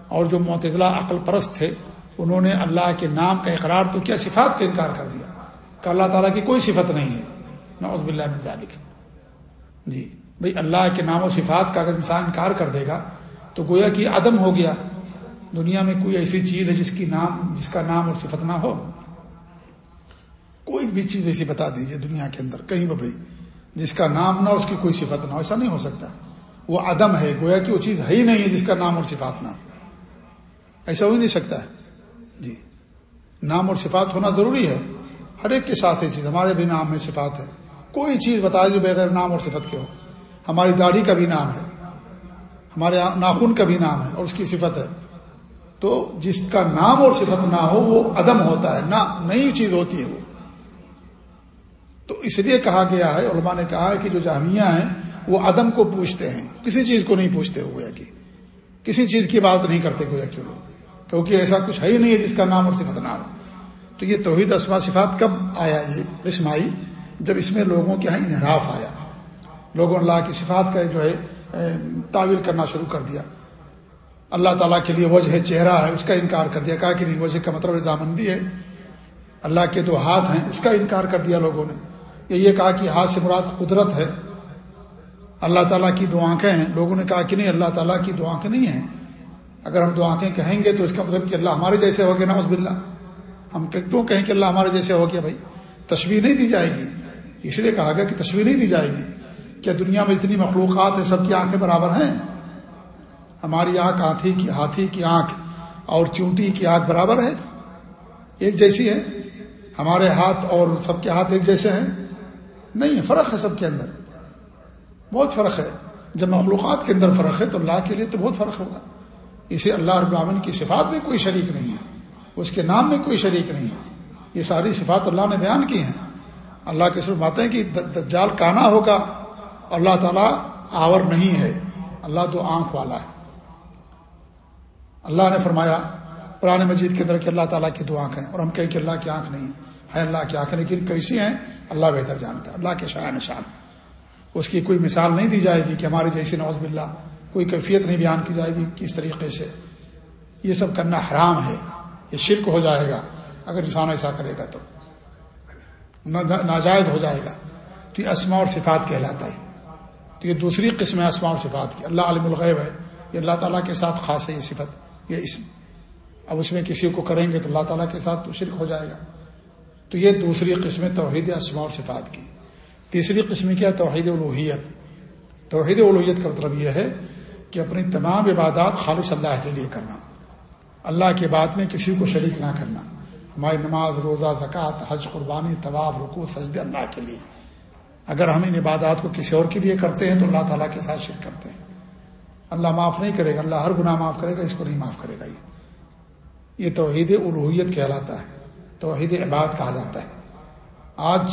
اور جو معتضلاع عقل پرست تھے، انہوں نے اللہ کے نام کا اقرار تو کیا، صفات کا انکار کر دیا۔ کہ اللہ تعالیٰ کی کوئی صفت نہیں ہے۔ نعوذ باللہ من ذالک۔ جی بھئی اللہ کے نام و صفات کا اگر انسان انکار کر دے گا، تو گویا کہ عدم ہو گیا۔ دنیا میں کوئی ایسی چیز ہے جس کی نام، جس کا نام اور صفت نہ ہو؟ کوئی بھی چیز ایسی بتا دیجیے دنیا کے اندر، کہیں بھی، جس کا نام نہ اس کی کوئی صفت نہ ہو، ایسا نہیں ہو سکتا۔ وہ عدم ہے، گویا کہ وہ چیز ہے ہی نہیں ہے جس کا نام اور صفات نہ ایسا ہو ہی نہیں سکتا ہے۔ جی۔ نام اور صفات ہونا ضروری ہے۔ ہر ایک کے ساتھ یہ چیز، ہمارے بھی نام میں صفات ہے کوئی چیز بتا جو بغیر نام اور صفت کے ہو۔ ہماری داڑھی کا بھی نام ہے۔ ہمارے ناخن کا بھی نام ہے اور اس کی صفت ہے۔ تو جس کا نام اور صفت نہ ہو وہ عدم ہوتا ہے، نہ نئی چیز ہوتی ہے وہ۔ تو اس لیے کہا گیا ہے، علماء نے کہا ہے کہ جو جامعہ ہیں، وہ عدم کو پوچھتے ہیں۔ کسی چیز کو نہیں پوچھتے ہوئے کہ، کسی چیز کی بات نہیں کرتے گویا کہ لوگ۔ کیونکہ ایسا کچھ ہے ہی نہیں ہے جس کا نام اور صفت نہ ہو۔ تو یہ توحید اسما صفات کب آیا یہ قسم آئی جب اس میں لوگوں کے یہاں انحراف آیا۔ لوگوں اللہ کی صفات کا جو ہے تعویل کرنا شروع کر دیا۔ اللہ تعالیٰ کے لیے وجہ چہرہ ہے، اس کا انکار کر دیا۔ کہا کہ نہیں، وجہ کا مطلب رضامندی ہے۔ اللہ کے دو ہاتھ ہیں، اس کا انکار کر دیا لوگوں نے۔ یہ کہا کہ ہاتھ سے مراد قدرت ہے۔ اللہ تعالیٰ کی دو آنکھیں ہیں۔ لوگوں نے کہا کہ نہیں، اللہ تعالیٰ کی دو آنکھیں نہیں ہیں۔ اگر ہم دو آنکھیں کہیں گے تو اس کا مطلب کہ اللہ ہمارے جیسے ہو گیا نوز بلّہ ہم کیوں کہیں کہ اللہ ہمارے جیسے ہو گیا بھائی؟ تصویر نہیں دی جائے گی۔ اس لیے کہا گیا کہ تصویر نہیں دی جائے گی۔ کیا دنیا میں اتنی مخلوقات ہیں، سب کی آنکھیں برابر ہیں؟ ہماری آنکھ ہاتھی کی ہاتھی کی آنکھ اور چونٹی کی آنکھ برابر ہے؟ ایک جیسی ہے؟ ہمارے ہاتھ اور سب کے ہاتھ ایک جیسے ہیں؟ نہیں فرق ہے سب کے اندر۔ بہت فرق ہے۔ جب مخلوقات کے اندر فرق ہے تو اللہ کے لیے تو بہت فرق ہوگا۔ اسے اللہ رب العالمین کی صفات میں کوئی شریک نہیں ہے۔ اس کے نام میں کوئی شریک نہیں ہے۔ یہ ساری صفات اللہ نے بیان کی ہیں۔ اللہ کے صرف باتیں کہ دجال کانا ہوگا۔ اللہ تعالیٰ آور نہیں ہے۔ اللہ تو آنکھ والا ہے۔ اللہ نے فرمایا پرانے مجید کے اندر کہ اللہ تعالیٰ کی دو آنکھ ہیں اور ہم کہیں کہ اللہ کی آنکھ نہیں ہے اللہ کی آنکھ، لیکن کیسی ہیں؟ اللہ بہتر جانتا ہے، اللہ کے شاہ نشان۔ اس کی کوئی مثال نہیں دی جائے گی کہ ہماری جیسی نوز باللہ کوئی کیفیت نہیں بیان کی جائے گی کس طریقے سے۔ یہ سب کرنا حرام ہے، یہ شرک ہو جائے گا۔ اگر انسان ایسا کرے گا تو ناجائز ہو جائے گا۔ تو یہ اسما اور صفات کہلاتا ہے۔ تو یہ دوسری قسم ہے اسما اور صفات کی۔ اللہ عالم الغیب ہے، یہ اللہ تعالیٰ کے ساتھ خاص ہے یہ صفت۔ یہ اسم اب اس میں کسی کو کریں گے تو اللہ تعالیٰ کے ساتھ تو شرک ہو جائے گا۔ تو یہ دوسری قسم توحید اسما اور صفات کی۔ تیسری قسم کیا؟ توحید الوحیت۔ توحید الوحیت کا مطلب یہ ہے کہ اپنی تمام عبادات خالص اللہ کے لیے کرنا۔ اللہ کے بعد میں کسی کو شریک نہ کرنا۔ ہماری نماز، روزہ، زکوٰۃ، حج، قربانی، طواف رکو سجد اللہ کے لیے۔ اگر ہم ان عبادات کو کسی اور کے لیے کرتے ہیں تو اللہ تعالیٰ کے ساتھ شرک کرتے ہیں۔ اللہ معاف نہیں کرے گا، اللہ ہر گناہ معاف کرے گا، اس کو نہیں معاف کرے گا یہ۔ یہ توحید الوحیت کہلاتا ہے، توحید عباد کہا جاتا ہے۔ آج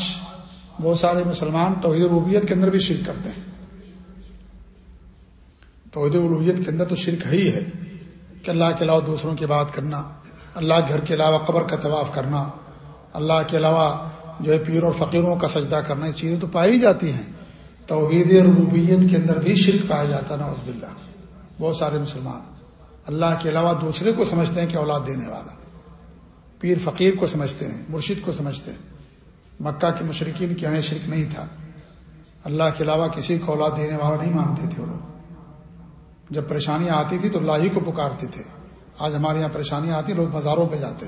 بہت سارے مسلمان توحید الوحیت کے اندر بھی شرک کرتے ہیں۔ توحید الوحیت کے اندر تو شرک ہی ہے کہ اللہ کے علاوہ دوسروں کی بات کرنا، اللہ کے گھر کے علاوہ قبر کا طواف کرنا، اللہ کے علاوہ جو ہے پیر اور فقیروں کا سجدہ کرنا، یہ چیزیں تو پائی جاتی ہیں۔ توحید ربوبیت کے اندر بھی شرک پایا جاتا نا عزب اللہ بہت سارے مسلمان۔ اللہ کے علاوہ دوسرے کو سمجھتے ہیں کہ اولاد دینے والا۔ پیر فقیر کو سمجھتے ہیں، مرشد کو سمجھتے ہیں۔ مکہ کے مشرقین کے یہاں شرک نہیں تھا۔ اللہ کے علاوہ کسی کو اولاد دینے والا نہیں مانتے تھے وہ لوگ۔ جب پریشانیاں آتی تھی تو اللہ ہی کو پکارتے تھے۔ آج ہمارے یہاں پریشانیاں آتی لوگ بازاروں پہ جاتے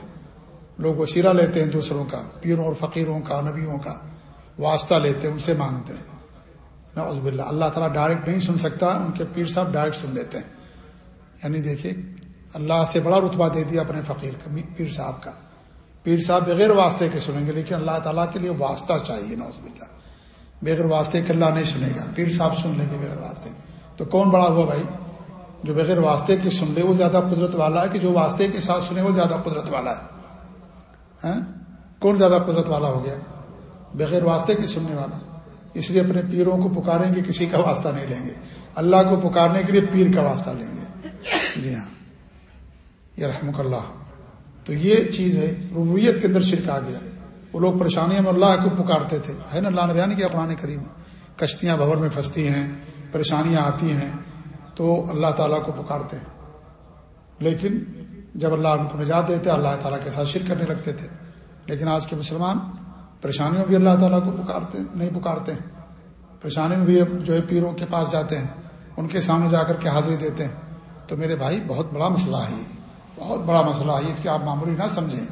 لوگ وسیرہ لیتے ہیں دوسروں کا، پیروں اور فقیروں کا، نبیوں کا، واسطہ لیتے ہیں، ان سے مانگتے ہیں۔ نعوذ باللہ، اللہ تعالیٰ ڈائریکٹ نہیں سن سکتا، ان کے پیر صاحب ڈائریکٹ سن لیتے ہیں۔ یعنی دیکھیے، اللہ سے بڑا رتبہ دے دیا اپنے فقیر کا، پیر صاحب کا۔ پیر صاحب بغیر واسطے کے سنیں گے، لیکن اللہ تعالیٰ کے لیے واسطہ چاہیے نوز باللہ۔ بغیر واسطے کے اللہ نہیں سنے گا۔ پیر صاحب سن لیں گے بغیر واسطے۔ تو کون بڑا ہوا بھائی؟ جو بغیر واسطے کے سن لے، وہ زیادہ قدرت والا ہے کہ جو واسطے کے ساتھ سنے، وہ زیادہ قدرت والا ہے؟ ہاں؟ کون زیادہ قدرت والا ہو گیا؟ بغیر واسطے کی سننے والا۔ اس لیے اپنے پیروں کو پکاریں گے، کسی کا واسطہ نہیں لیں گے۔ اللہ کو پکارنے کے لیے پیر کا واسطہ لیں گے۔ جی ہاں۔ یہ رحمک اللہ۔ تو یہ چیز ہے ربویت کے اندر شرک آ گیا۔ وہ لوگ پریشانیوں میں اللہ کو پکارتے تھے۔ ہے نا، اللہ نے بیان کیا قرآن کریم۔ کشتیاں بھور میں پھنستی ہیں، پریشانیاں آتی ہیں، تو اللہ تعالیٰ کو پکارتے۔ ہیں لیکن جب اللہ ان کو نجات دیتے، اللہ تعالیٰ کے ساتھ شرک کرنے لگتے تھے۔ لیکن آج کے مسلمان پریشانیوں بھی اللہ تعالیٰ کو پکارتے نہیں پکارتے ہیں۔ پریشانی میں بھی جو ہے پیروں کے پاس جاتے ہیں۔ ان کے سامنے جا کر کے حاضری دیتے ہیں۔ تو میرے بھائی، بہت بڑا مسئلہ ہے یہ۔ بہت بڑا مسئلہ ہے اس کی آپ معمولی نہ سمجھیں۔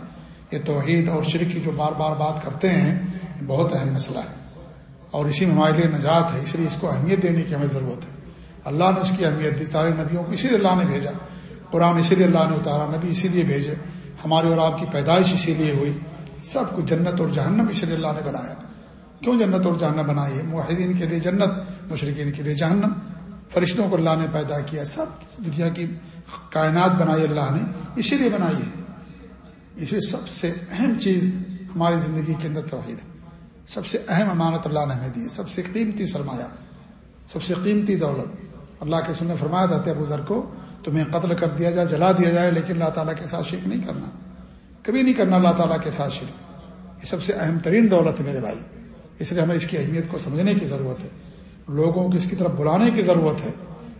یہ توحید اور شرک کی جو بار بار بات کرتے ہیں، یہ بہت اہم مسئلہ ہے۔ اور اسی میں ہمارے لیے نجات ہے۔ اس لیے اس کو اہمیت دینے کی ہمیں ضرورت ہے۔ اللہ نے اس کی اہمیت دی۔ سارے نبیوں کو اسی لیے اللہ نے بھیجا۔ قرآن اسی لیے اللہ نے اتارا، نبی اسی لیے بھیجے۔ ہمارے اور آپ کی پیدائش اسی لیے ہوئی۔ سب کچھ جنت اور جہنم اسی لیے اللہ نے بنایا۔ کیوں جنت اور جہنم بنائی؟ ہے معاہدین کے لیے جنت مشرقین کے لیے جہنم۔ فرشتوں کو اللہ نے پیدا کیا، سب دنیا کی کائنات بنائی اللہ نے اسی لیے بنائی ہے۔ اسی سب سے اہم چیز ہماری زندگی کے اندر توحید ہے۔ سب سے اہم امانت اللہ نے ہمیں دی سب سے قیمتی سرمایہ، سب سے قیمتی دولت۔ اللہ کے سننے فرمایا تھا ابو ذر کو، تمہیں قتل کر دیا جائے، جلا دیا جائے، لیکن اللہ تعالیٰ کے ساتھ شرک نہیں کرنا۔ کبھی نہیں کرنا اللہ تعالیٰ کے ساتھ شرک۔ یہ سب سے اہم ترین دولت ہے میرے بھائی۔ اس لیے ہمیں اس کی اہمیت کو سمجھنے کی ضرورت ہے۔ لوگوں کو اس کی طرف بلانے کی ضرورت ہے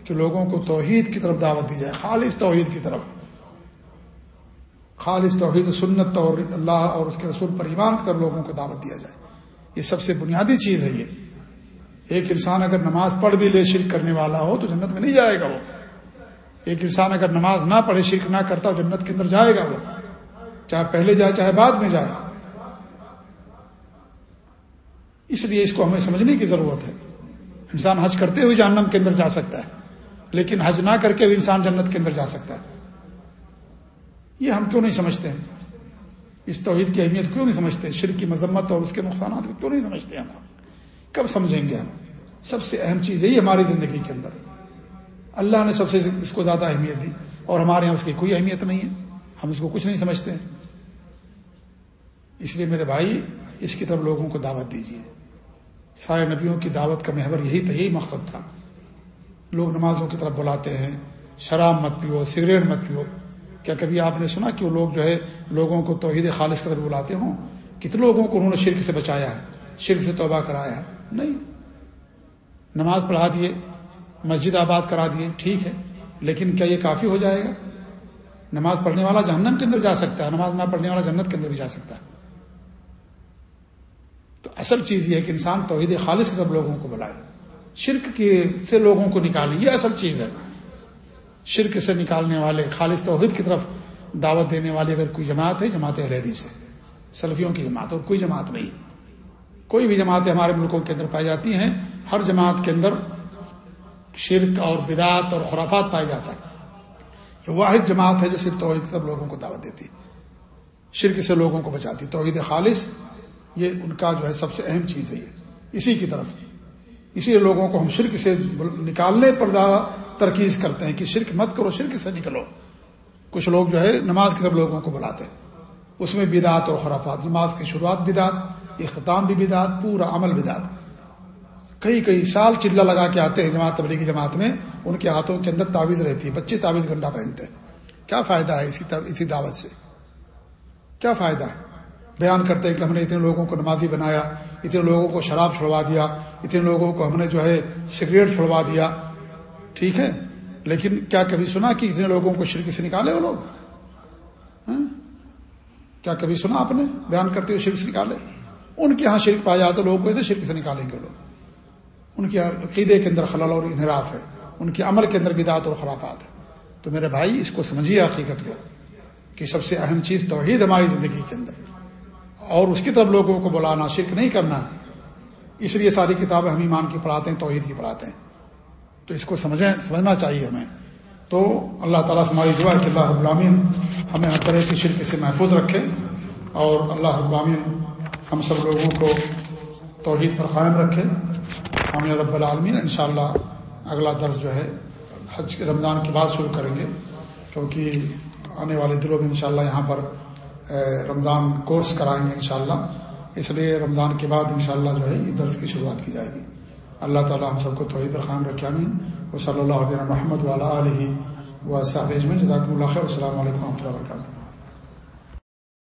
کہ لوگوں کو توحید کی طرف دعوت دی جائے، خالص توحید کی طرف۔ خالص توحید سنت اور اللہ اور اس کے رسول پر ایمان کی طرف لوگوں کو دعوت دیا جائے۔ یہ سب سے بنیادی چیز ہے یہ۔ ایک انسان اگر نماز پڑھ بھی لے شرک کرنے والا ہو تو جنت میں نہیں جائے گا وہ۔ ایک انسان اگر نماز نہ پڑھے، شرک نہ کرتا، جنت کے اندر جائے گا وہ۔ چاہے پہلے جائے، چاہے بعد میں جائے۔ اس لیے اس کو ہمیں سمجھنے کی ضرورت ہے۔ انسان حج کرتے ہوئے جہنم کے اندر جا سکتا ہے، لیکن حج نہ کر کے بھی انسان جنت کے اندر جا سکتا ہے۔ یہ ہم کیوں نہیں سمجھتے؟ ہیں اس توحید کی اہمیت کیوں نہیں سمجھتے؟ شرک کی مذمت اور اس کے نقصانات کو کیوں نہیں سمجھتے ہم؟ کب سمجھیں گے ہم؟ سب سے اہم چیز یہی ہماری زندگی کے اندر۔ اللہ نے سب سے اس کو زیادہ اہمیت دی اور ہمارے یہاں اس کی کوئی اہمیت نہیں ہے۔ ہم اس کو کچھ نہیں سمجھتے۔ ہیں اس لیے میرے بھائی، اس کی طرف لوگوں کو دعوت دیجیے سارے نبیوں کی دعوت کا محور یہی تھا، یہی مقصد تھا۔ لوگ نمازوں کی طرف بلاتے ہیں، شراب مت پیو، سگریٹ مت پیو۔ کیا کبھی آپ نے سنا کہ وہ لوگ جو ہے، لوگوں کو توحید خالص طرف بلاتے ہوں؟ کتنے لوگوں کو انہوں نے شرک سے بچایا ہے، شرک سے توبہ کرایا ہے؟ نہیں۔ نماز پڑھا دیے، مسجد آباد کرا دیے، ٹھیک ہے۔ لیکن کیا یہ کافی ہو جائے گا؟ نماز پڑھنے والا جہنم کے اندر جا سکتا ہے، نماز نہ پڑھنے والا جنت کے اندر بھی جا سکتا ہے۔ تو اصل چیز یہ ہے کہ انسان توحید خالص سب لوگوں کو بلائے۔ شرک کے سے لوگوں کو نکالے، یہ اصل چیز ہے۔ شرک سے نکالنے والے، خالص توحید کی طرف دعوت دینے والی اگر کوئی جماعت ہے، جماعت اہل سے، سلفیوں کی جماعت، اور کوئی جماعت نہیں۔ کوئی بھی جماعتیں ہمارے ملکوں کے اندر پائی جاتی ہیں، ہر جماعت کے اندر شرک اور بدعت اور خرافات پایا جاتا ہے۔ یہ واحد جماعت ہے جو صرف توحید طرف لوگوں کو دعوت دیتی شرک سے لوگوں کو بچاتی توحید خالص یہ ان کا جو ہے سب سے اہم چیز ہے یہ۔ اسی کی طرف۔ اسی لیے لوگوں کو ہم شرک سے نکالنے پر ترکیز کرتے ہیں کہ شرک مت کرو، شرک سے نکلو۔ کچھ لوگ جو ہے نماز کی طرف لوگوں کو بلاتے ہیں۔ اس میں بدعت اور خرافات۔ نماز کی شروعات بدعت، اختتام بھی بدعت، پورا عمل بدعت۔ کئی کئی سال چلا لگا کے آتے ہیں جماعت، تبلیغی جماعت میں۔ ان کے ہاتھوں کے اندر تعویذ رہتی ہے، بچے تعویذ گنڈا پہنتے ہیں۔ کیا فائدہ ہے اسی اسی دعوت سے؟ کیا فائدہ ہے؟ بیان کرتے ہیں کہ ہم نے اتنے لوگوں کو نمازی بنایا، اتنے لوگوں کو شراب چھڑوا دیا، اتنے لوگوں کو ہم نے جو ہے سگریٹ چھڑوا دیا۔ ٹھیک ہے؟ لیکن کیا کبھی سنا کہ اتنے لوگوں کو شرک سے نکالے وہ لوگ؟ ہاں؟ کیا کبھی سنا آپ نے بیان کرتے ہوئے شرک سے نکالے؟ ان کے یہاں شرک پایا جاتا لوگوں کو ایسے شرک سے نکالیں گے لوگ۔ ان کے عقیدے کے اندر خلل اور انحراف ہے، ان کے عمل کے اندر بدعت اور خرافات ہے۔ تو میرے بھائی، اس کو سمجھیے حقیقت کو کہ سب سے اہم چیز توحید ہماری زندگی کے اندر۔ اور اس کی طرف لوگوں کو بلانا، شرک نہیں کرنا۔ اس لیے ساری کتابیں ہم ایمان کی پڑھاتے ہیں، توحید کی پڑھاتے ہیں۔ تو اس کو سمجھیں، سمجھنا چاہیے ہمیں۔ تو اللہ تعالیٰ سے ہماری دعا ہے کہ اللہ ابامین ہمیں ہر طرح کی شرک سے محفوظ رکھے اور اللہ ابامین ہم سب لوگوں کو توحید پر قائم رکھے۔ ہم رب العالمین۔ انشاءاللہ اگلا درس جو ہے، حج رمضان کے بعد شروع کریں گے، کیونکہ آنے والے دنوں میں انشاءاللہ یہاں پر رمضان کورس کرائیں گے انشاءاللہ۔ اس لیے رمضان کے بعد انشاءاللہ جو ہے، اس درس کی شروعات کی جائے گی۔ اللہ تعالیٰ ہم سب کو توحید پر خام رکھے امین و صلی اللہ علیہ محمد والا علیہ و صاحب جزاکم اللہ خیر۔ السلام علیکم و رحمۃ اللہ وبرکاتہ۔